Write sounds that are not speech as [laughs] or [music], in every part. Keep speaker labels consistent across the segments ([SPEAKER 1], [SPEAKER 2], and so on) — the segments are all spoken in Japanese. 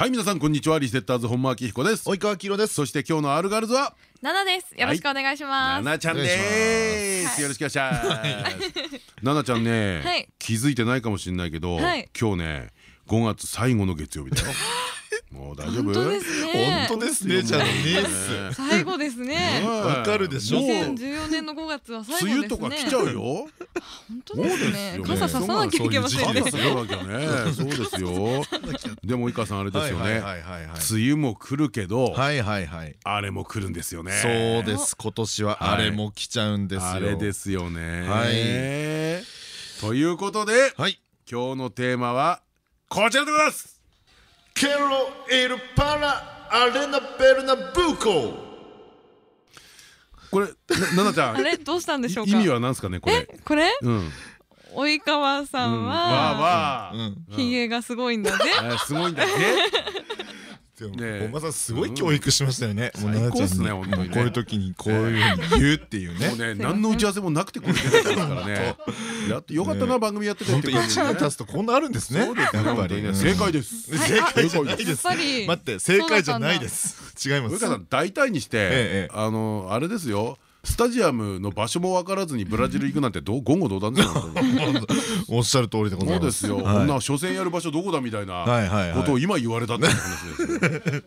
[SPEAKER 1] はい皆さんこんにちは。リセッターズ本間明彦です。
[SPEAKER 2] 及川明です。
[SPEAKER 1] そして今日のアルガールズは？
[SPEAKER 3] ナナです。よろしくお願いします。
[SPEAKER 1] ナナちゃんです。よろしくお願いします。ナナちゃんね
[SPEAKER 3] はい。
[SPEAKER 1] 気づいてないかもしれないけど
[SPEAKER 3] はい。
[SPEAKER 1] 今日ね5月最後の月曜日だよ [laughs] もう大丈夫？
[SPEAKER 3] 本当ですね。
[SPEAKER 2] 本当ですねじゃあね
[SPEAKER 3] 最後ですね。
[SPEAKER 2] わかるでしょ？
[SPEAKER 1] もう
[SPEAKER 3] 2014年の5月は最
[SPEAKER 1] 梅
[SPEAKER 3] 後ですね。
[SPEAKER 1] 雨とか来ちゃうよ。
[SPEAKER 3] 本当ですね。
[SPEAKER 1] そうですよね。
[SPEAKER 3] 傘ささなきゃいけませんね。
[SPEAKER 2] そうで。
[SPEAKER 1] 傘さなきゃね。そうですよ。[laughs] でも井川さんあれですよね。
[SPEAKER 2] はいはいはいはい
[SPEAKER 1] 梅雨も来るけど
[SPEAKER 2] はいはいはい。
[SPEAKER 1] あれも来るんですよね。
[SPEAKER 2] そうです。今年はあれも来ちゃうんですよ。
[SPEAKER 1] あれですよね。
[SPEAKER 2] はい。
[SPEAKER 1] ということで
[SPEAKER 2] はい。
[SPEAKER 1] 今日のテーマはこちらでございます
[SPEAKER 2] ケロエルパラアレナベルナブーコ
[SPEAKER 1] これなななちゃん。
[SPEAKER 3] あれどうしたんでしょうか？
[SPEAKER 1] 意味は何ですかねこれ？
[SPEAKER 3] これ？
[SPEAKER 1] うん。
[SPEAKER 3] 及川さん
[SPEAKER 1] わあ
[SPEAKER 3] は
[SPEAKER 1] わあ
[SPEAKER 2] うん。
[SPEAKER 3] ひげがすごいんだぜ。[laughs]
[SPEAKER 1] えーすごいんだね
[SPEAKER 2] でも
[SPEAKER 1] ねえ。
[SPEAKER 2] 本間さんすごい教育しましたよね。
[SPEAKER 1] 最高っすね本当に
[SPEAKER 2] こういう時にこういうふうに言うっていうね。
[SPEAKER 1] もうね何の打ち合わせもなくてこれ出てきますからね。[laughs] やっとよかったな番組やっててっ
[SPEAKER 2] 本当一年経つとこんなあるんですね。
[SPEAKER 1] そうですね。
[SPEAKER 2] やっぱ
[SPEAKER 1] 本当にね。
[SPEAKER 2] り
[SPEAKER 1] 正解です。
[SPEAKER 2] 正解じゃない
[SPEAKER 3] や
[SPEAKER 2] です。
[SPEAKER 3] っぱり
[SPEAKER 2] 待って正解じゃないです。違います。
[SPEAKER 1] 上川さん大体にして
[SPEAKER 2] ええ。
[SPEAKER 1] あのあれですよスタジアムの場所も分からずにブラジル行くなんてどう [laughs] 言語道断ですよ
[SPEAKER 2] おっしゃる通りでございうま
[SPEAKER 1] そですすよ。こ
[SPEAKER 2] はい。
[SPEAKER 1] んな初戦やる場所どこだみたいなことを今言われたっていう話ですよ。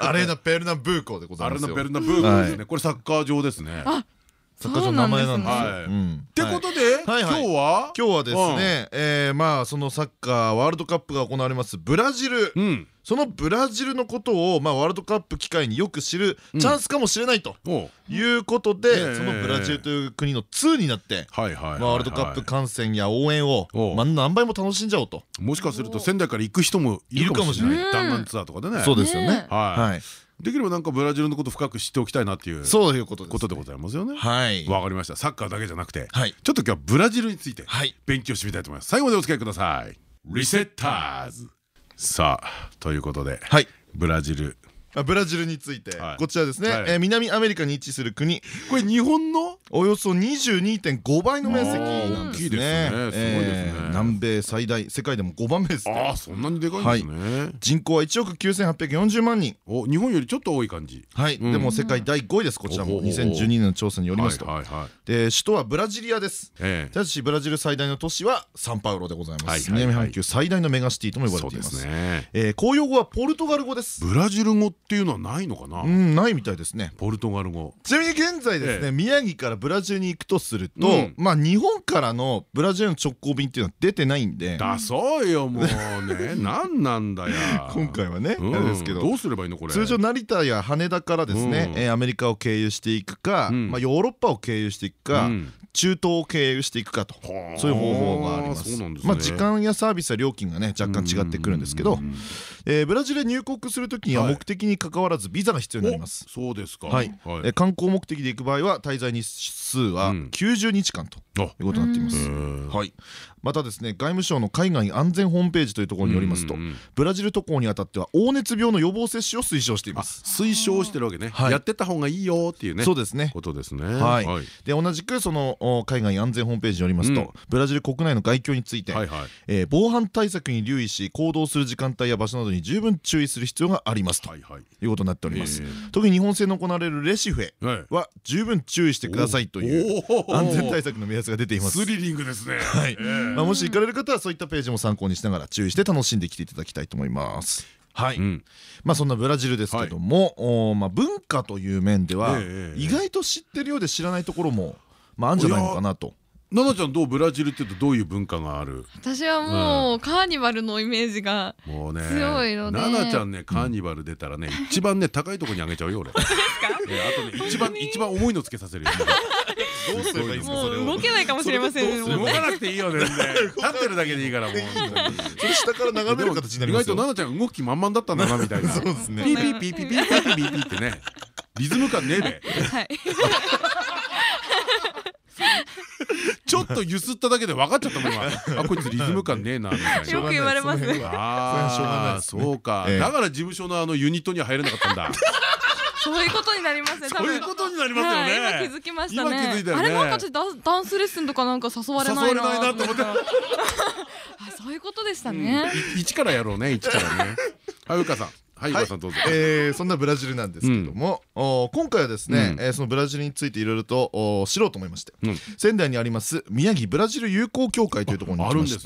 [SPEAKER 2] アレーナ・ペルナブーコでございますよ。
[SPEAKER 1] アレナベルナブーコですね。これサッカー場ですね。
[SPEAKER 3] あ、
[SPEAKER 2] 作家の名前なんですよ。
[SPEAKER 1] ってことで今
[SPEAKER 2] はいはい。
[SPEAKER 1] 日は？
[SPEAKER 2] 今日はですねえーまあそのサッカーワールドカップが行われますブラジル。
[SPEAKER 1] うん
[SPEAKER 2] そのブラジルのことをまあワールドカップ機会によく知るチャンスかもしれないということ
[SPEAKER 1] ええ。
[SPEAKER 2] でそのブラジルという国の2になってワールドカップ観戦や応援をまあ何倍も楽しんじゃおうと。
[SPEAKER 1] もしかすると仙台から行く人もいるかもしれない。弾丸ツアーとかでね。
[SPEAKER 2] そうですよね。
[SPEAKER 3] ね
[SPEAKER 1] はい
[SPEAKER 2] はい。
[SPEAKER 1] できればなんかブラジルのこと深く知っておきたいなっていう。
[SPEAKER 2] そういうことで
[SPEAKER 1] ございますよね。
[SPEAKER 2] はい。
[SPEAKER 1] わかりました。サッカーだけじゃなくて
[SPEAKER 2] はい。
[SPEAKER 1] ちょっと今日はブラジルについて
[SPEAKER 2] はい。
[SPEAKER 1] 勉強してみたいと思います。最後までお付き合いください。リセッターズさあということで
[SPEAKER 2] はい。
[SPEAKER 1] ブラジル。
[SPEAKER 2] あブラジルについて。
[SPEAKER 1] はい。
[SPEAKER 2] こちらですね。
[SPEAKER 1] はい。
[SPEAKER 2] えー南アメリカに位置する国。
[SPEAKER 1] これ日本の
[SPEAKER 2] およそ22.5倍の面積なんですね。南米最大世界でも5番目です
[SPEAKER 1] あ
[SPEAKER 2] ね
[SPEAKER 1] あそんなにでかいんですね。
[SPEAKER 2] 人口は1億9840万人。
[SPEAKER 1] お日本よりちょっと多い感じ。
[SPEAKER 2] はい。
[SPEAKER 1] うん。
[SPEAKER 2] でも世界第5位ですこちらも。
[SPEAKER 1] おほほほ。
[SPEAKER 2] 2012年の調査によりますと。で首都はブラジリアです。
[SPEAKER 1] ええ。
[SPEAKER 2] ただしブラジル最大の都市はサンパウロでございます。南半球最大のメガシティとも呼ばれています。えー公用語はポルトガル語です。
[SPEAKER 1] ブラジル語っていうのはないのかな？
[SPEAKER 2] うんないみたいですね。
[SPEAKER 1] ポルトガル語。
[SPEAKER 2] ちなみに現在です
[SPEAKER 1] ええ。
[SPEAKER 2] ね宮城からブラジルに行くとすると、
[SPEAKER 1] うん。
[SPEAKER 2] まあ日本からのブラジルの直行便っていうのは出てないんで。
[SPEAKER 1] だそうよもうね。[laughs] 何なんだよ。
[SPEAKER 2] 今回はね、
[SPEAKER 1] うん。
[SPEAKER 2] ですけど。
[SPEAKER 1] どうすればいいのこれ？
[SPEAKER 2] 通常成田や羽田からですね、
[SPEAKER 1] うん。
[SPEAKER 2] えーアメリカを経由していくか、
[SPEAKER 1] うん。
[SPEAKER 2] まあ、ヨーロッパを経由していくか、
[SPEAKER 1] うん
[SPEAKER 2] 中東を経由していくかと。
[SPEAKER 1] はあ。
[SPEAKER 2] そういう方法があります。まあ時間やサービスや料金がね若干違ってくるんですけど、えーブラジルへ入国する時には
[SPEAKER 1] はい。
[SPEAKER 2] 目的に関わらずビザが必要になります。
[SPEAKER 1] おそうですか。
[SPEAKER 2] はい、えー観光目的で行く場合は滞在日数は
[SPEAKER 1] うん。
[SPEAKER 2] 90日間と
[SPEAKER 1] あ
[SPEAKER 2] いうことになっています。
[SPEAKER 1] うん。
[SPEAKER 2] はい、またですね外務省の海外安全ホームページというところによりますとブラジル渡航にあたっては黄熱病の予防接種を推奨してい
[SPEAKER 1] あ
[SPEAKER 2] ます。
[SPEAKER 1] 推奨してるわけね。
[SPEAKER 2] はい。
[SPEAKER 1] やってった方がいいよっていうね
[SPEAKER 2] そうですね。
[SPEAKER 1] ことですね。
[SPEAKER 2] はい。
[SPEAKER 1] はい。
[SPEAKER 2] で同じくそのお海外安全ホームページによりますと、
[SPEAKER 1] うん。
[SPEAKER 2] ブラジル国内の外境について、
[SPEAKER 1] はいはい。
[SPEAKER 2] えー防犯対策に留意し行動する時間帯や場所などに十分注意する必要がありますと
[SPEAKER 1] はいはい。
[SPEAKER 2] いうことになっております、
[SPEAKER 1] えー。
[SPEAKER 2] 特に日本製の行われるレシフェ
[SPEAKER 1] は
[SPEAKER 2] 十分注意してくださいという安全対策の目安が出ています
[SPEAKER 1] スリリングですね。
[SPEAKER 2] はい。
[SPEAKER 1] ええ。
[SPEAKER 2] まあ、もし行かれる方はそういったページも参考にしながら注意して楽しんできていただきたいと思います。はい、
[SPEAKER 1] うん。
[SPEAKER 2] まあそんなブラジルですけども、おまあ文化という面では
[SPEAKER 1] ええ
[SPEAKER 2] 意外と知ってるようで知らないところもまああるんじゃないのかなと。
[SPEAKER 1] 奈々ちゃんどうブラジルって言うとどういう文化がある？
[SPEAKER 3] 私はもうカーニバルのイメージが
[SPEAKER 1] もうね
[SPEAKER 3] 強いので。
[SPEAKER 1] 奈々ちゃんねカーニバル出たらね一番ね高いところにあげちゃうよ俺。[laughs] ええあとね一番一番重いのつけさせるよ
[SPEAKER 2] どうすればいいんですか
[SPEAKER 3] も
[SPEAKER 2] そうれを。
[SPEAKER 3] 動けないかもしれません。
[SPEAKER 1] 動かなくていいよ全然。立ってるだけでいいからもう。
[SPEAKER 2] それ下から眺める形になりますよ。
[SPEAKER 1] 外と奈々ちゃん動く気満々だったんだなみたいな。[laughs]
[SPEAKER 2] そうですね。
[SPEAKER 1] ピーピーピーピーピーピーピーピーってねリズム感ねえべ
[SPEAKER 3] はい
[SPEAKER 1] ちょっとゆすっただけで分かっちゃったもん今あこいつリズム感ねえなみたいな
[SPEAKER 3] よく言われます
[SPEAKER 2] その辺は
[SPEAKER 1] ああそうか
[SPEAKER 2] ええ
[SPEAKER 1] だから事務所のあのユニットには入れなかったんだ
[SPEAKER 3] そういうことになりますね
[SPEAKER 1] そういうことになりますよ
[SPEAKER 3] はい今
[SPEAKER 1] ね
[SPEAKER 3] 気づきました
[SPEAKER 1] 今気づいたよね。
[SPEAKER 3] ねあれなんかちょっとダンスレッスンとかなんか誘われないな
[SPEAKER 1] 誘われないなと思って。[laughs]
[SPEAKER 3] あそういうことでしたね。
[SPEAKER 1] い一からやろうね一からね。[laughs] はいうかさんはい、さんどうぞ。
[SPEAKER 2] えーそんなブラジルなんですけども、お今回はですね、
[SPEAKER 1] うん。
[SPEAKER 2] えーそのブラジルについていろいろとお知ろうと思いまして、
[SPEAKER 1] うん。
[SPEAKER 2] 仙台にあります宮城ブラジル友好協会というところに
[SPEAKER 1] あ
[SPEAKER 2] 行きまし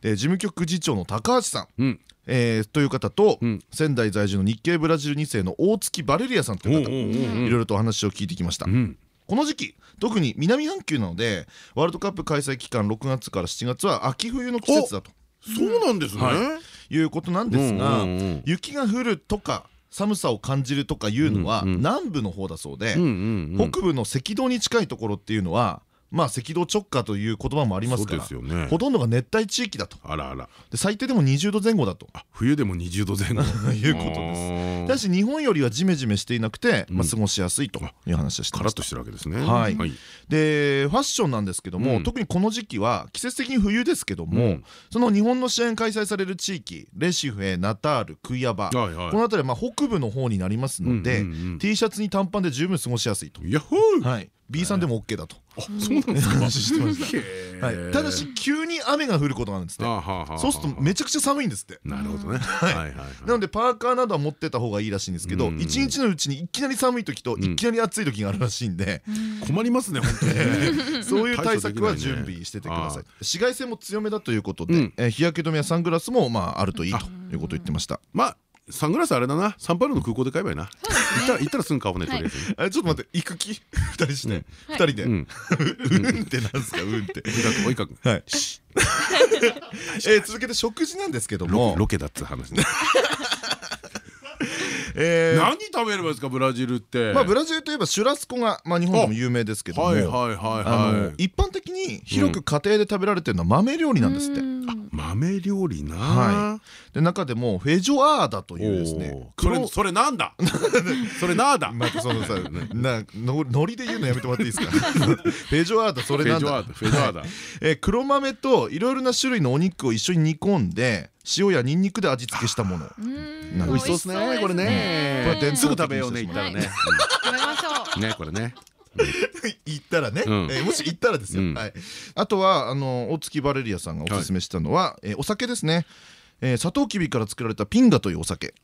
[SPEAKER 2] て事務局次長の高橋さん、
[SPEAKER 1] うん。
[SPEAKER 2] えーという方と、
[SPEAKER 1] うん。
[SPEAKER 2] 仙台在住の日系ブラジル2世の大月バレリアさんという方いろいろとお話を聞いてきました。
[SPEAKER 1] うん。
[SPEAKER 2] この時期特に南半球なのでワールドカップ開催期間6月から7月は秋冬の季節だと
[SPEAKER 1] そうなんですね。
[SPEAKER 2] はい。うことなんですが雪が降るとか寒さを感じるとかいうのは南部の方だそうで北部の赤道に近いところっていうのはまあ赤道直下という言葉もありますから
[SPEAKER 1] ね。
[SPEAKER 2] ほとんどが熱帯地域だと。
[SPEAKER 1] あらあら。
[SPEAKER 2] で最低でも20度前後だと。
[SPEAKER 1] あ冬でも20度前後。[laughs]
[SPEAKER 2] いうことです。だし日本よりはジメジメしていなくてまあ
[SPEAKER 1] うん。
[SPEAKER 2] 過ごしやすいという話をして
[SPEAKER 1] カラッと
[SPEAKER 2] まし
[SPEAKER 1] てるわけですね。
[SPEAKER 2] はい。
[SPEAKER 1] はい。
[SPEAKER 2] でファッションなんですけども、
[SPEAKER 1] うん。
[SPEAKER 2] 特にこの時期は季節的に冬ですけども、
[SPEAKER 1] うん。
[SPEAKER 2] その日本の試合が開催される地域レシフェナタールクイアバ、
[SPEAKER 1] はいはい。
[SPEAKER 2] この辺りはまあ北部の方になりますので、
[SPEAKER 1] うんうんうん。
[SPEAKER 2] T シャツに短パンで十分過ごしやすいと、
[SPEAKER 1] ヤッホー。
[SPEAKER 2] はい、B さんでも OK だと、
[SPEAKER 1] あそうなんですか。
[SPEAKER 2] 話してました、
[SPEAKER 1] へ
[SPEAKER 2] は
[SPEAKER 1] ー
[SPEAKER 2] い、ただし急に雨が降ることがあるんですって。
[SPEAKER 1] あはあはあはあ
[SPEAKER 2] そうするとめちゃくちゃ寒いんですって。
[SPEAKER 1] なるほどね。はい。
[SPEAKER 2] なのでパーカーなどは持ってた方がいいらしいんですけど、
[SPEAKER 1] うん。
[SPEAKER 2] 一日のうちにいきなり寒い時と
[SPEAKER 1] ん。
[SPEAKER 2] いきなり暑い時があるらしいんで、
[SPEAKER 1] 困りますね本当にね。
[SPEAKER 2] そういう対策は準備しててください。紫外線も強めだということで、
[SPEAKER 1] うん。
[SPEAKER 2] えー日焼け止めやサングラスもまああるといいということを言ってました。
[SPEAKER 1] まあサングラスあれだな。サンパウロの空港で買えばいいな。行ったら行ったらすぐ買おうねとりあえず
[SPEAKER 2] ちょっと待って行く気？[laughs] 二人して。二人で、
[SPEAKER 1] う [laughs]
[SPEAKER 2] うんん、ってなんですか？うん。って。
[SPEAKER 1] おいかくおい。かく
[SPEAKER 2] はい。[laughs] えー続けて食事なんですけど
[SPEAKER 1] ロ
[SPEAKER 2] も。
[SPEAKER 1] ケ、ロケだっつう話ね。
[SPEAKER 2] えー。
[SPEAKER 1] 何食べればいいですか？ブラジルって。
[SPEAKER 2] まあブラジルといえばシュラスコがまあ日本でも有名ですけども、
[SPEAKER 1] はいはいはい
[SPEAKER 2] あ
[SPEAKER 1] は
[SPEAKER 2] の
[SPEAKER 1] い
[SPEAKER 2] 一般的に広く家庭で食べられてるのは豆料理なんですって。
[SPEAKER 1] 豆料理な。
[SPEAKER 2] はで中でもフェジョアーダというですね
[SPEAKER 1] それ
[SPEAKER 2] 黒。
[SPEAKER 1] それなんだ？[laughs] それなんだ？
[SPEAKER 2] またそのさ [laughs] なのノリで言うのやめてもらっていいですか？[laughs] フェジョアーダそれなんだ。
[SPEAKER 1] フェジョアーダフェジョアーダ。
[SPEAKER 2] えー黒豆といろいろな種類のお肉を一緒に煮込んで塩やニンニクで味付けしたもの。
[SPEAKER 1] 美味しそうですねこれね。
[SPEAKER 2] これ伝
[SPEAKER 1] すぐ食べようね行ったらね。
[SPEAKER 3] 食べましょ
[SPEAKER 1] う。んねこれね
[SPEAKER 2] 行ったらね、
[SPEAKER 1] うん。
[SPEAKER 2] えーもし行ったらですよ、
[SPEAKER 1] うん。
[SPEAKER 2] はい、あとはあの大月バレリアさんがおすすめしたのは、えーお酒ですね、えー、サトウキビから作られたピンガというお酒。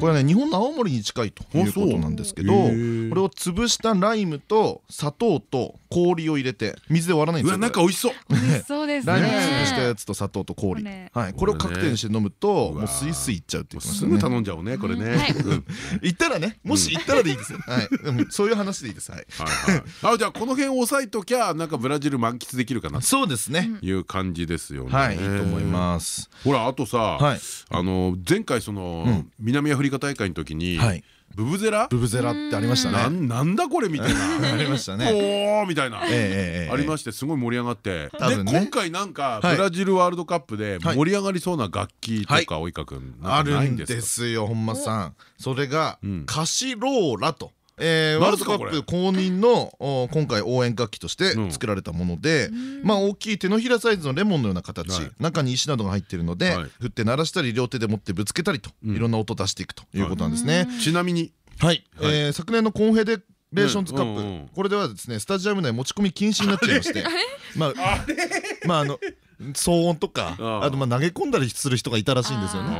[SPEAKER 2] これはね日本の青森に近いということなんですけどこれを潰したライムと砂糖と氷を入れて水で割らないん
[SPEAKER 1] うわ
[SPEAKER 2] ですよ
[SPEAKER 1] なんか美味しそう。
[SPEAKER 3] う [laughs] 美味しそうですね。
[SPEAKER 2] ライム潰したやつと砂糖と氷、
[SPEAKER 3] これ。
[SPEAKER 2] はい、これをカクテルにして飲むともうスイスイいっちゃうって言ってまし
[SPEAKER 1] すぐ頼んじゃおうねこれね。
[SPEAKER 2] 行ったらねもし行ったらでいいですよ、はい、うん。そういう話でいいです。はい。
[SPEAKER 1] はいはい。あじゃあこの辺押さえときゃなんかブラジル満喫できるかなと。
[SPEAKER 2] そうですね、
[SPEAKER 1] いう感じですよね。
[SPEAKER 2] はい。いいと思います。
[SPEAKER 1] ほらあとさ
[SPEAKER 2] はい。
[SPEAKER 1] あの前回その南アフリカ大会の時に
[SPEAKER 2] はい。
[SPEAKER 1] ブブゼラ？
[SPEAKER 2] ブブゼラってありましたね。
[SPEAKER 1] なんだこれみたいな。
[SPEAKER 2] ありましたね。
[SPEAKER 1] おーみたいな。ありましてすごい盛り上がって。で今回なんか
[SPEAKER 2] はい。
[SPEAKER 1] ブラジルワールドカップで
[SPEAKER 2] はい
[SPEAKER 1] 盛り上がりそうな楽器と
[SPEAKER 2] はい。
[SPEAKER 1] か及川君な
[SPEAKER 2] あるんで
[SPEAKER 1] す
[SPEAKER 2] よ本間さん。それが
[SPEAKER 1] うん。
[SPEAKER 2] カシローラと。えーワールドカップ公認のお今回応援楽器として作られたもので、まあ大きい手のひらサイズのレモンのような形、
[SPEAKER 1] はい。
[SPEAKER 2] 中に石などが入っているので、
[SPEAKER 1] はい。
[SPEAKER 2] 振って鳴らしたり両手で持ってぶつけたりと、
[SPEAKER 1] うん。
[SPEAKER 2] いろんな音出していくということなんですね。
[SPEAKER 1] ちなみに。
[SPEAKER 2] はい、えー昨年のコンフェデレーションズカップ、これではですねスタジアム内持ち込み禁止になっちゃいまして。[laughs] まあまああの [laughs] 騒音とか
[SPEAKER 1] あ
[SPEAKER 2] とまあ投げ込んだりする人がいたらしいんですよね。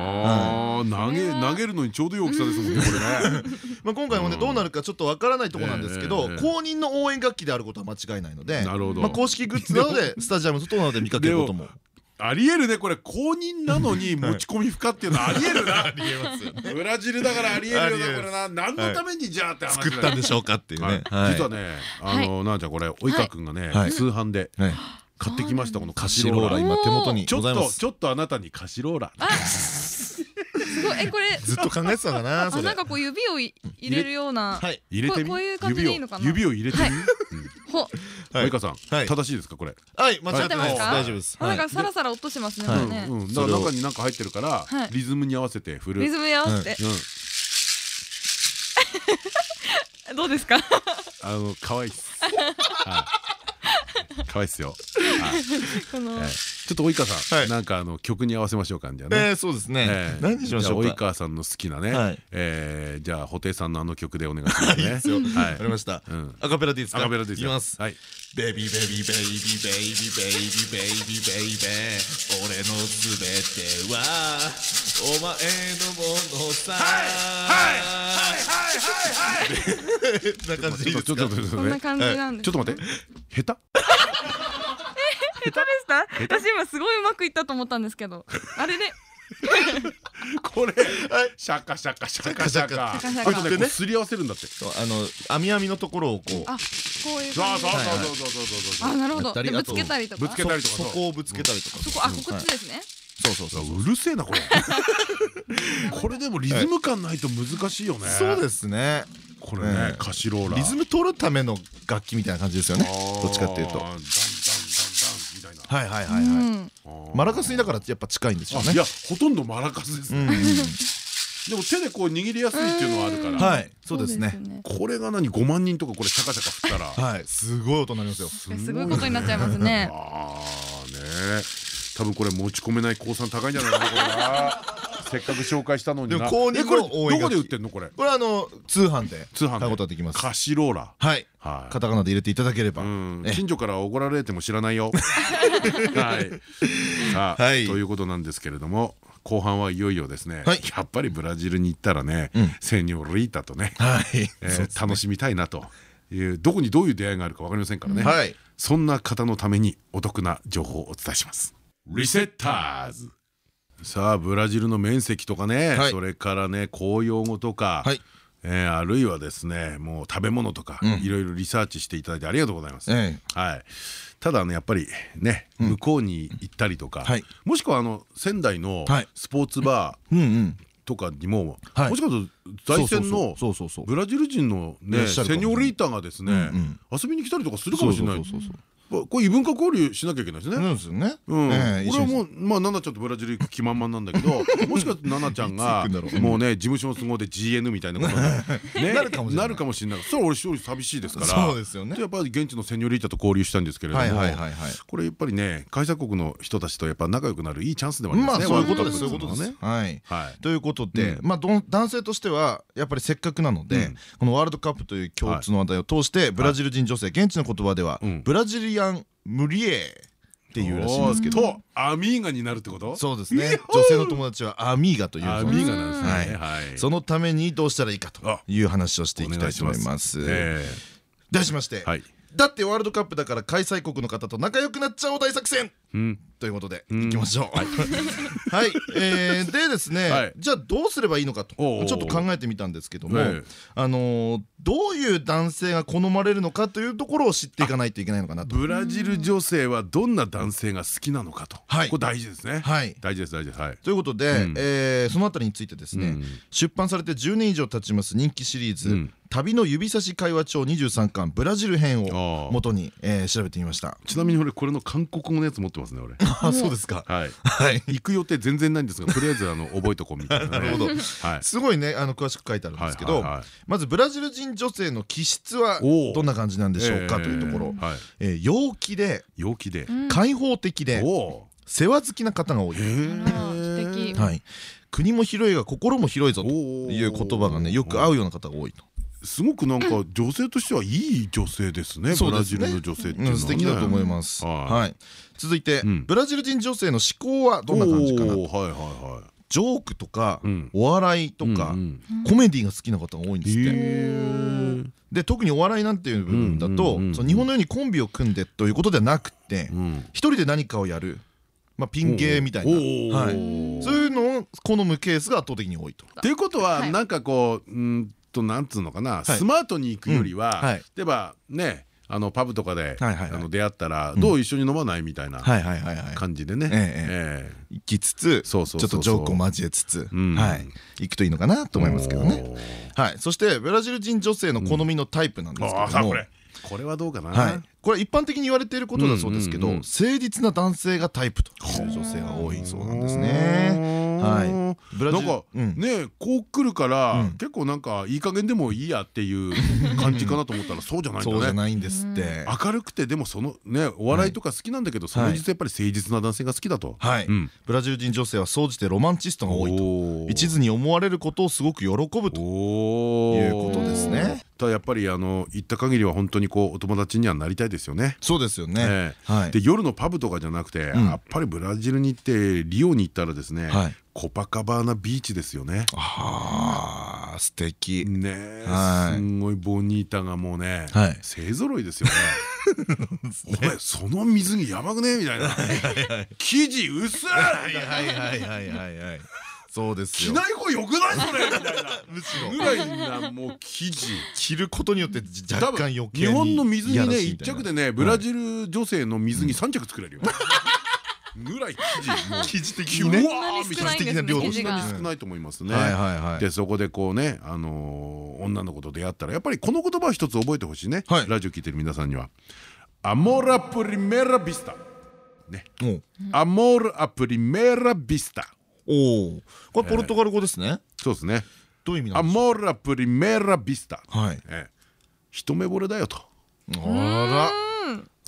[SPEAKER 1] 投げ投げるのにちょうどいい大きさですもんねこれね。[laughs]
[SPEAKER 2] まあ今回もねどうなるかちょっとわからないところなんですけど公認の応援楽器であることは間違いないので
[SPEAKER 1] なるほど。
[SPEAKER 2] まあ公式グッズなどでスタジアム外などで見かけることも。
[SPEAKER 1] ありえるねこれ公認なのに持ち込み不可っていうのはありえるな。
[SPEAKER 2] ありえます
[SPEAKER 1] ブラジルだからありえるよな。これな何のためにじゃあって
[SPEAKER 2] 作ったんでしょうかっていう
[SPEAKER 1] はい。
[SPEAKER 2] ねはい。
[SPEAKER 1] 実はねあのなあちゃんこれ及川君がね
[SPEAKER 2] はい。
[SPEAKER 1] 通販で
[SPEAKER 2] はい
[SPEAKER 1] 買ってきましたこのカ
[SPEAKER 2] カシローラ今手元に
[SPEAKER 1] ちょっ
[SPEAKER 2] ございます。
[SPEAKER 1] とちょっとあなたにカシローラ。
[SPEAKER 3] すごい。えこれ
[SPEAKER 2] ずっと考えてたかなそれ。
[SPEAKER 3] あなんかこう指をい入れるような
[SPEAKER 2] はい。
[SPEAKER 1] 入れてみ？
[SPEAKER 3] こういう感じでいいのかな？
[SPEAKER 1] 指を？指を入れてみ？
[SPEAKER 3] ほ。
[SPEAKER 2] はい。
[SPEAKER 1] 及川さん
[SPEAKER 2] はい。
[SPEAKER 1] 正しいですかこれ？
[SPEAKER 2] はい間違ってないです。大丈夫です。
[SPEAKER 3] あなん
[SPEAKER 2] はい。
[SPEAKER 3] かサラサラ音しますね
[SPEAKER 1] うんうん。だから中に何か入ってるから
[SPEAKER 3] はい。
[SPEAKER 1] リズムに合わせて振る。
[SPEAKER 3] リズムに合わせて。
[SPEAKER 1] うん。[laughs]
[SPEAKER 3] どうですか？
[SPEAKER 1] あの可愛いっす。[laughs] はい可愛いっすよ。[laughs] はい
[SPEAKER 3] この
[SPEAKER 1] えーちょっと及川さ
[SPEAKER 2] はい。
[SPEAKER 1] んなんかあの曲に合わせましょうかじゃあね。
[SPEAKER 2] えーそうですね。
[SPEAKER 1] えー
[SPEAKER 2] 何にしましょう
[SPEAKER 1] じゃあ及
[SPEAKER 2] か
[SPEAKER 1] 川さんの好きなね、
[SPEAKER 2] はい。
[SPEAKER 1] えーじゃあ布袋さんのあの曲でお願いしますね。[laughs]
[SPEAKER 2] いいですよ。
[SPEAKER 1] はい。
[SPEAKER 2] ありました。
[SPEAKER 1] うん。
[SPEAKER 2] アカペラでいいですか？
[SPEAKER 1] アカペラで。
[SPEAKER 2] いきます。
[SPEAKER 1] はい。
[SPEAKER 2] ベビーベビーベイビーベイビーベイビーベイビーベイビーベー俺のすべてはお前のものさな感じでいいですか？
[SPEAKER 1] ちょっとちょっとちょっと
[SPEAKER 3] こんな感じなんです
[SPEAKER 1] ちょっと待って。下手？
[SPEAKER 3] 下手でした？私今すごいうまくいったと思ったんですけど。あれで。
[SPEAKER 1] これ。シャカシャカシャカシャカ。
[SPEAKER 3] シャカシャカ。
[SPEAKER 1] これとね。すり合わせるんだって。そう
[SPEAKER 2] あの網網のところをこう。
[SPEAKER 3] あこういう
[SPEAKER 1] そう
[SPEAKER 3] 感じ。
[SPEAKER 1] そうそう
[SPEAKER 2] はいはい
[SPEAKER 1] そうそう。そう
[SPEAKER 3] あなるほど。ぶつけたりとか。
[SPEAKER 1] ぶつけたりとか。
[SPEAKER 2] そこをぶつけたりとか。
[SPEAKER 3] そこあここっちですね。
[SPEAKER 2] そうそうそう
[SPEAKER 1] う。るせえなこれ。[laughs] これでもリズム感ないと難しいよね。
[SPEAKER 2] そうですね。
[SPEAKER 1] これね
[SPEAKER 2] ええ。
[SPEAKER 1] カシローラ。
[SPEAKER 2] リズム取るための楽器みたいな感じですよね。どっちかっていうとはいはいは
[SPEAKER 3] う
[SPEAKER 2] いはい。マラカスにだからやっぱ近いんでしょうね。
[SPEAKER 1] あいやほとんどマラカスですね。でも手でこう握りやすいっていうのはあるから。
[SPEAKER 2] はいそうですね。
[SPEAKER 1] これが何5万人とかこれシャカシャカ振ったら。
[SPEAKER 2] はいすごい音になりますよ。
[SPEAKER 3] すごいことになっちゃいますね。
[SPEAKER 1] ああね。多分これ持ち込めない高産高いんじゃないかなこれなせっかく紹介したのにな。これどこで売ってんのこれ？
[SPEAKER 2] これあの通販で
[SPEAKER 1] 通販で。
[SPEAKER 2] 買うことができます。
[SPEAKER 1] カシローラ。
[SPEAKER 2] はい。
[SPEAKER 1] はい。
[SPEAKER 2] カタカナで入れていただければ。
[SPEAKER 1] うん。
[SPEAKER 2] え
[SPEAKER 1] 近所から怒られても知らないよ。[laughs] はい。さあ
[SPEAKER 2] はい。
[SPEAKER 1] ということなんですけれども後半はいよいよですね。
[SPEAKER 2] はい。
[SPEAKER 1] やっぱりブラジルに行ったらね
[SPEAKER 2] うん。
[SPEAKER 1] セニョリータとね楽しみたいなというどこにどういう出会いがあるか分かりませんからね、
[SPEAKER 2] はい。
[SPEAKER 1] そんな方のためにお得な情報をお伝えします。リセッターズさあブラジルの面積とかね、
[SPEAKER 2] はい。
[SPEAKER 1] それからね公用語とか、
[SPEAKER 2] はい。
[SPEAKER 1] えーあるいはですねもう食べ物とか、
[SPEAKER 2] うん。
[SPEAKER 1] いろいろリサーチしていただいてありがとうございます、
[SPEAKER 2] え
[SPEAKER 1] はい、ただねやっぱりね向こうに行ったりとか、
[SPEAKER 2] はい。
[SPEAKER 1] もしくはあの仙台の
[SPEAKER 2] はい。
[SPEAKER 1] スポーツバ
[SPEAKER 2] えうんうん。
[SPEAKER 1] ーとかにも、
[SPEAKER 2] はい。
[SPEAKER 1] もしかすると在線のブラジル人のねセニョリータがですね、遊びに来たりとかするかもしれないここれ異文化交流しなきゃいけないですね。
[SPEAKER 2] なんですよね。
[SPEAKER 1] うん、
[SPEAKER 2] ええ
[SPEAKER 1] 俺はもうまあ奈々ちゃんとブラジル行く気満々なんだけどもしかして奈々ちゃんがもうね事務所の都合で GN みたいなことにね
[SPEAKER 2] なるかもしれない。
[SPEAKER 1] なるかもしれない。それは俺一人寂しいですから。
[SPEAKER 2] そうですよね。
[SPEAKER 1] やっぱり現地のセニョリータと交流したんですけれどもこれやっぱりね開催国の人たちとやっぱ仲良くなるいいチャンスでもありま
[SPEAKER 2] すあそういうことです。そういうことです。
[SPEAKER 1] ね
[SPEAKER 2] はい。
[SPEAKER 1] はい。
[SPEAKER 2] ということで、
[SPEAKER 1] う
[SPEAKER 2] まあ男性としてはやっぱりせっかくなので、
[SPEAKER 1] うん。
[SPEAKER 2] このワールドカップという共通の話題を通して、ブラジル人女性現地の言葉では、
[SPEAKER 1] うん。
[SPEAKER 2] ブラジリアンムリエっていうらしいんですけど。
[SPEAKER 1] とアミーガになるってこと？
[SPEAKER 2] そうですね。女性の友達はアミーガという
[SPEAKER 1] アミーガなんですね。
[SPEAKER 2] は
[SPEAKER 1] はい。
[SPEAKER 2] そのためにどうしたらいいかという話をしていきたいと思います。
[SPEAKER 1] え
[SPEAKER 2] 題しまして、
[SPEAKER 1] えはい。
[SPEAKER 2] だってワールドカップだから開催国の方と仲良くなっちゃおう大作戦
[SPEAKER 1] うん。
[SPEAKER 2] ということで
[SPEAKER 1] ん。
[SPEAKER 2] いきましょう。はい、[laughs] えーでですね、
[SPEAKER 1] はい。
[SPEAKER 2] じゃあどうすればいいのかとちょっと考えてみたんですけども、
[SPEAKER 1] ええ。
[SPEAKER 2] あのーどういう男性が好まれるのかというところを知っていかないといけないのかなと。
[SPEAKER 1] ブラジル女性はどんな男性が好きなのかと、
[SPEAKER 2] はい。
[SPEAKER 1] これ大事ですね。
[SPEAKER 2] はい。
[SPEAKER 1] 大事です大事です。はい。
[SPEAKER 2] ということで、
[SPEAKER 1] うん。
[SPEAKER 2] えーそのあたりについてですね、
[SPEAKER 1] うん。
[SPEAKER 2] 出版されて10年以上経ちます人気シリーズ「
[SPEAKER 1] うん。
[SPEAKER 2] 旅の指差し会話帳23巻ブラジル編」
[SPEAKER 1] あ
[SPEAKER 2] を
[SPEAKER 1] ー。
[SPEAKER 2] 元に、えー調べてみました。
[SPEAKER 1] ちなみに俺これの韓国語のやつ持ってますね俺。[laughs]
[SPEAKER 2] あそうですか。
[SPEAKER 1] はい。
[SPEAKER 2] はい
[SPEAKER 1] 行く予定全然ないんですがとりあえずあの [laughs] 覚えとこうみたいな、ね。
[SPEAKER 2] なるほど
[SPEAKER 1] はい。
[SPEAKER 2] すごいねあの詳しく書いてあるんですけどまずブラジル人女性の気質はどんな感じなんでしょうかというところ、陽気で
[SPEAKER 1] 陽気で。
[SPEAKER 2] 開放的で世話好きな方が多い、はい、国も広いが心も広いぞという言葉がねよく合うような方が多いと。
[SPEAKER 1] すごくなんか女性としてはいい女性ですね。ブラジルの女性っていうのは、
[SPEAKER 2] 素敵だと思います。
[SPEAKER 1] はい
[SPEAKER 2] はい。続いて、
[SPEAKER 1] うん
[SPEAKER 2] ブラジル人女性の思考はどんな感じかな。
[SPEAKER 1] はいはいはい。
[SPEAKER 2] ジョークとか、
[SPEAKER 1] うん
[SPEAKER 2] お笑いとか、
[SPEAKER 1] うん
[SPEAKER 2] コメディが好きな方が多いんですって。で特にお笑いなんていう部分だと、日本のようにコンビを組んでということではなくて、
[SPEAKER 1] うん。
[SPEAKER 2] 一人で何かをやる、まあ、ピン芸みたいな、はい、そういうのを好むケースが圧倒的に多いと。
[SPEAKER 1] っていうことは
[SPEAKER 3] はい
[SPEAKER 1] なんかこううんとなんつうのかな、
[SPEAKER 2] い。
[SPEAKER 1] スマートに行くよりは、例えばねあのパブとかで、出会ったら、どう一緒に飲まないみたいな。感じでね、
[SPEAKER 2] え
[SPEAKER 1] え
[SPEAKER 2] 行きつつ、ちょっとジョークを交えつつ、行くといいのかなと
[SPEAKER 1] え
[SPEAKER 2] 思いますけどね。そしてブラジル人女性の好みのタイプなんですけども、
[SPEAKER 1] これ。はどうかな、
[SPEAKER 2] はい、これ一般的に言われていることだそうですけど、誠実な男性がタイプという女性が多いそうなんですね。はい
[SPEAKER 1] なんか
[SPEAKER 2] うん。
[SPEAKER 1] ねこう来るから
[SPEAKER 2] うん。
[SPEAKER 1] 結構なんかいい加減でもいいやっていう [laughs] 感じかなと思ったらそうじゃないん
[SPEAKER 2] そうじ
[SPEAKER 1] だね。
[SPEAKER 2] ゃないんですって。
[SPEAKER 1] 明るくてでもそのねお笑いとか好きなんだけどその実はやっぱり誠実な男性が好きだと。
[SPEAKER 2] はい。
[SPEAKER 1] うん。
[SPEAKER 2] ブラジル人女性は総じてロマンチストが多いと。一途に思われることをすごく喜ぶと。いうことですね。
[SPEAKER 1] ただやっぱりあの行った限りは本当にこうお友達にはなりたいですよね。
[SPEAKER 2] そうですよね。
[SPEAKER 1] で夜のパブとかじゃなくて、
[SPEAKER 2] ん。
[SPEAKER 1] やっぱりブラジルに行ってリオに行ったらですね、
[SPEAKER 2] はい。
[SPEAKER 1] コパカバーナビーチですよね。
[SPEAKER 2] あー素敵
[SPEAKER 1] ねえ、
[SPEAKER 2] はい
[SPEAKER 1] すんごいボニータがもうね、
[SPEAKER 2] はい
[SPEAKER 1] 勢ぞろいですよね。[laughs] お前その水着やばくねみたいな。生地薄い。
[SPEAKER 2] はいはいはいはいはいはいそうですよ
[SPEAKER 1] 着ない方よくないそれみたいな。[laughs]
[SPEAKER 2] むしろ
[SPEAKER 1] ぐらいなもう生地。
[SPEAKER 2] 着ることによって
[SPEAKER 1] 多
[SPEAKER 2] 若干
[SPEAKER 1] 分
[SPEAKER 2] 余計に
[SPEAKER 1] 日本の水着ね一着でねブラジル女性の水着三着作れるよ。ぐらい生地
[SPEAKER 2] 的にね。
[SPEAKER 1] ーみたいな
[SPEAKER 2] 的な量と
[SPEAKER 3] 生地が。
[SPEAKER 1] そんなに少ないと思いますね。
[SPEAKER 2] はいはいはい。
[SPEAKER 1] でそこでこうね、あのー女の子と出会ったらやっぱりこの言葉を一つ覚えてほしいね、
[SPEAKER 2] はい。
[SPEAKER 1] ラジオ聞いてる皆さんには「アモラプリメラビスタ」ね。
[SPEAKER 2] おう「
[SPEAKER 1] アモルアプリメラビスタ
[SPEAKER 2] おおこれポルトガル語ですね」
[SPEAKER 1] そうですね「ア
[SPEAKER 2] どういう意味なんです
[SPEAKER 1] モルアプリメラビスタ」
[SPEAKER 2] かはい。
[SPEAKER 1] ええ。一目惚れだよと。
[SPEAKER 2] あ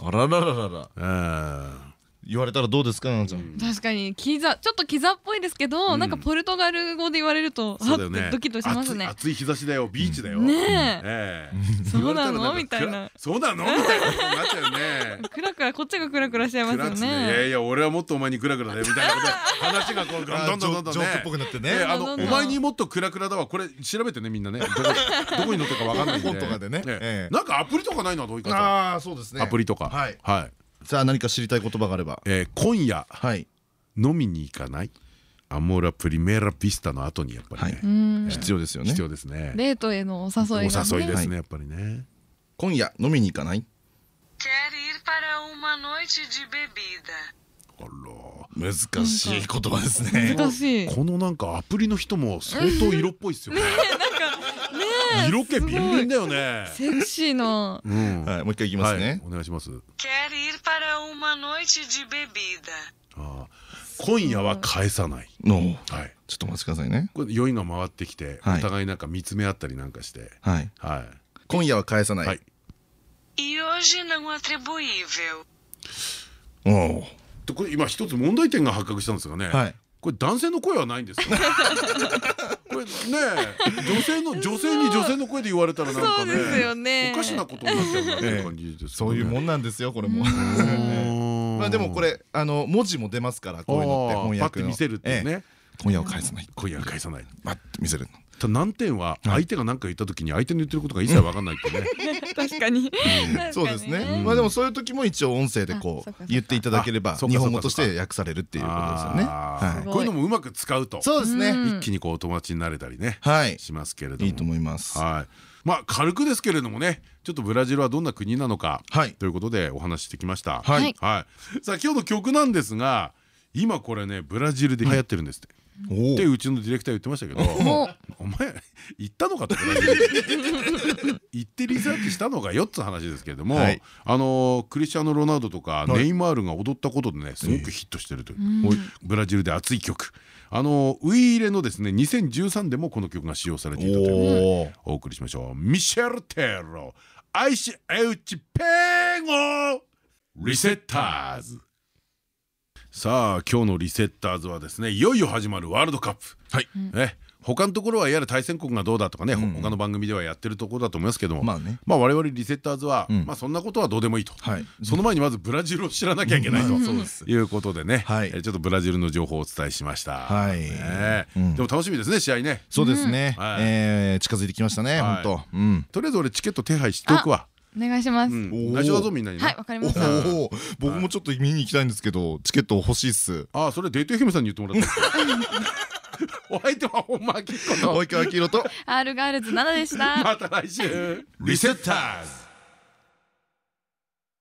[SPEAKER 2] ら。あららららら。
[SPEAKER 1] えー
[SPEAKER 2] 言われたらどうですかななちゃん。
[SPEAKER 3] 確かにキザちょっとキザっぽいですけど、なんかポルトガル語で言われると
[SPEAKER 1] そうだよね
[SPEAKER 3] はってドキッとしますね。
[SPEAKER 1] 暑い暑い日差しだよビーチだよ。
[SPEAKER 3] ね
[SPEAKER 1] え。え。
[SPEAKER 3] そうなの？
[SPEAKER 1] 言われたらんか
[SPEAKER 3] みたいな
[SPEAKER 1] そうなの？みたいなことになっちゃうよね。
[SPEAKER 3] え、クラクラこっちがクラクラしちゃいますよ
[SPEAKER 1] クラッツね。いや
[SPEAKER 3] ね。
[SPEAKER 1] いや俺はもっとお前にクラクラだよみたいなことで話がこうどんどんどんどん
[SPEAKER 2] ジョークっぽくなってね。
[SPEAKER 1] ええあの
[SPEAKER 3] どんどん。
[SPEAKER 1] お前にもっとクラクラだわ。これ調べてねみんなね。どこどこに載ってるかわかんないんで。[laughs]
[SPEAKER 2] 本とかでね。
[SPEAKER 1] え
[SPEAKER 2] え。え
[SPEAKER 1] なんかアプリとかないのどういかさ
[SPEAKER 2] ああそうですね。
[SPEAKER 1] アプリとか。
[SPEAKER 2] はい。
[SPEAKER 1] はい
[SPEAKER 2] さあ何か知りたい言葉があれば。
[SPEAKER 1] えー今夜
[SPEAKER 2] はい。
[SPEAKER 1] 飲みに行かない？アモーラプリメラビスタの後にやっぱり
[SPEAKER 2] はい。
[SPEAKER 1] ね
[SPEAKER 3] うん、
[SPEAKER 2] 必要ですよね。
[SPEAKER 1] 必要ですね。
[SPEAKER 3] デートへのお誘いが、ね、
[SPEAKER 1] お誘いです
[SPEAKER 2] はい
[SPEAKER 1] ねやっぱりね。
[SPEAKER 2] 今夜飲みに行かない
[SPEAKER 4] ？Quer ir para uma noite de bebida.
[SPEAKER 1] あ
[SPEAKER 2] 難しい言葉ですね。
[SPEAKER 3] 難しい。
[SPEAKER 1] らこのなんかアプリの人も相当色っぽいっすよね。
[SPEAKER 3] ね
[SPEAKER 1] 色気ビンビンだよね。
[SPEAKER 3] セクシーな。
[SPEAKER 1] うん。
[SPEAKER 2] はいもう一回いきます
[SPEAKER 1] はい
[SPEAKER 2] ね
[SPEAKER 1] お願いします。
[SPEAKER 4] Quer uma noite de bebida.
[SPEAKER 1] 今夜は返さない
[SPEAKER 2] の
[SPEAKER 1] はい
[SPEAKER 2] ちょっとお待ちくださいね
[SPEAKER 1] これ酔いが回ってきてお
[SPEAKER 2] はい
[SPEAKER 1] 互いなんか見つめ合ったりなんかして
[SPEAKER 2] はい
[SPEAKER 1] は
[SPEAKER 2] 今夜は返さないい
[SPEAKER 1] はい
[SPEAKER 4] E hoje não atribuível.
[SPEAKER 2] おお
[SPEAKER 1] でこれ今一つ問題点が発覚したんですがね
[SPEAKER 2] はい
[SPEAKER 1] これ男性の声はないんですか [laughs] これね女性の女性に女性の声で言われたらなんかね
[SPEAKER 3] ね。
[SPEAKER 1] おかしなことになっちゃうなっていう感じです
[SPEAKER 2] そういうも
[SPEAKER 1] ん
[SPEAKER 2] んなんですよこれも。[laughs] まあでもこれあの文字も出ますからこういうのって翻
[SPEAKER 1] パッ
[SPEAKER 2] 訳の。
[SPEAKER 1] て見せるってね。
[SPEAKER 2] 今夜は返さない。
[SPEAKER 1] 今夜は返さない。
[SPEAKER 2] バッて見せるの
[SPEAKER 1] ただ難点は相手が何か言った時に相手の言ってることが一切分かんないってね。[laughs]
[SPEAKER 3] 確かに。
[SPEAKER 2] そうですね。まあでもそういう時も一応音声でこう言っていただければ日本語として訳されるっていうことですよね。
[SPEAKER 1] こういうのもうまく使うと。
[SPEAKER 2] そうですね。
[SPEAKER 3] うん。
[SPEAKER 1] 一気にこうお友達になれたりね
[SPEAKER 2] はい。
[SPEAKER 1] しますけれども。
[SPEAKER 2] いいと思います。
[SPEAKER 1] はい。まあ軽くですけれどもねちょっとブラジルはどんな国なのか
[SPEAKER 2] はい。
[SPEAKER 1] ということでお話ししてきました。
[SPEAKER 2] はい。
[SPEAKER 1] はい。さあ今日の曲なんですが今これねブラジルで流行ってるんですって。
[SPEAKER 2] お
[SPEAKER 1] ってうちのディレクター言ってましたけど [laughs]
[SPEAKER 3] も
[SPEAKER 1] お前行ったのかとブラジル行ってリサーチしたのかよっつ話ですけれども、
[SPEAKER 2] はい。
[SPEAKER 1] あのークリスチャーノ・ロナウドとか
[SPEAKER 2] い。
[SPEAKER 1] ネイマールが踊ったことでねすごくヒットしてると。いう、ブラジルで熱い曲。あのーウイイレのですね2013でもこの曲が使用されていたという
[SPEAKER 2] お
[SPEAKER 1] 送りしましょう。ミシェル・テロアイシ・エウチ・ペーゴリセッターズさあ今日のリセッターズはですねいよいよ始まるワールドカップ。
[SPEAKER 2] はい。
[SPEAKER 1] ね。他のところはいわゆる対戦国がどうだとかね、他の番組ではやってるところだと思いますけども、
[SPEAKER 2] まあね。
[SPEAKER 1] まあ我々リセッターズは、
[SPEAKER 2] ん。
[SPEAKER 1] まあそんなことはどうでもいいと、
[SPEAKER 2] はい。
[SPEAKER 1] その前にまずブラジルを知らなきゃいけないと、いうことでね、
[SPEAKER 2] はい。
[SPEAKER 1] えーちょっとブラジルの情報をお伝えしました。
[SPEAKER 2] はい。
[SPEAKER 1] ね。
[SPEAKER 2] うん
[SPEAKER 1] でも楽しみですね試合ね。
[SPEAKER 2] そうですね。
[SPEAKER 1] はい。
[SPEAKER 2] えー近づいてきましたね
[SPEAKER 1] はい。
[SPEAKER 2] 本当。うん。
[SPEAKER 1] とりあえず俺チケット手配しておくわ。
[SPEAKER 3] うお願いします。
[SPEAKER 1] うん
[SPEAKER 2] おー
[SPEAKER 1] 内緒だぞみんなにね。
[SPEAKER 3] はいわかり
[SPEAKER 2] お
[SPEAKER 3] ました。
[SPEAKER 2] お僕もちょっと見に行きたいんですけどチケット欲しいっす
[SPEAKER 1] ああそれデート姫さんに言ってもらった。[laughs] お相手は本間明子と
[SPEAKER 2] 及川明宏と [laughs]
[SPEAKER 3] R ガールズ7でした。
[SPEAKER 1] また来週リセッターズ